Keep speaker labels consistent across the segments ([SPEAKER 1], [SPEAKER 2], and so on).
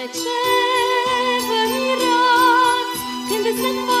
[SPEAKER 1] de ce vă mirați când sunt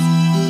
[SPEAKER 1] podcast.